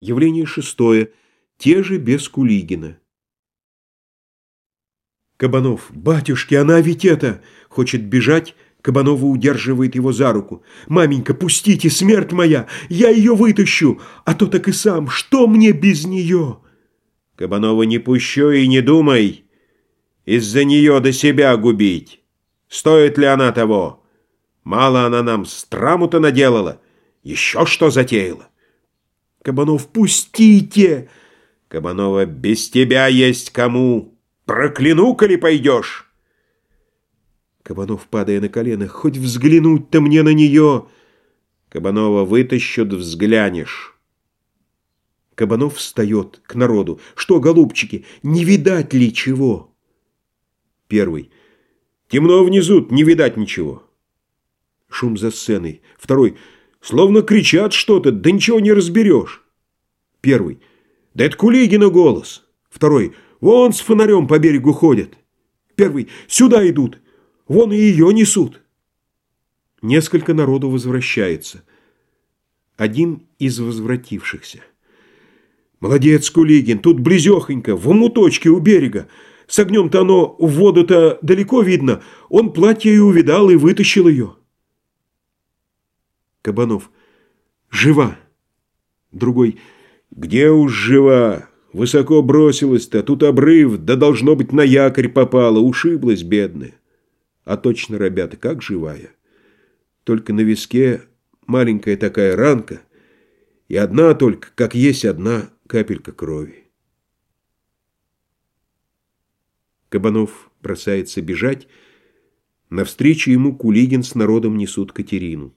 Явление шестое. Те же без Кулигина. Кабанов. «Батюшки, она ведь это!» Хочет бежать, Кабанова удерживает его за руку. «Маменька, пустите, смерть моя! Я ее вытащу! А то так и сам! Что мне без нее?» Кабанова не пущу и не думай. Из-за нее до себя губить. Стоит ли она того? Мало она нам страму-то наделала. Еще что затеяла? Кабанов, пустите! Кабанова, без тебя есть кому. Прокляну-ка ли пойдешь? Кабанов, падая на колено, хоть взглянуть-то мне на нее. Кабанова, вытащут, взглянешь. Кабанов встает к народу. Что, голубчики, не видать ли чего? Первый. Темно внизу, не видать ничего. Шум за сценой. Второй. Словно кричат что-то, да ничего не разберешь. Первый. Да это Кулигина голос. Второй. Вон с фонарем по берегу ходят. Первый. Сюда идут. Вон и ее несут. Несколько народу возвращается. Один из возвратившихся. Молодец, Кулигин, тут близехонько, в омуточке у берега. С огнем-то оно в воду-то далеко видно. Он платье и увидал, и вытащил ее. Кабанов. Жива. Другой. Где уж жива? Высоко бросилась-то, тут обрыв, да должно быть на якорь попала, ушиблась бедная. А точно, ребята, как живая. Только на виске маленькая такая ранка, и одна только, как есть одна капелька крови. Кабанов бросается бежать. Навстречу ему Кулигин с народом несут Катерину.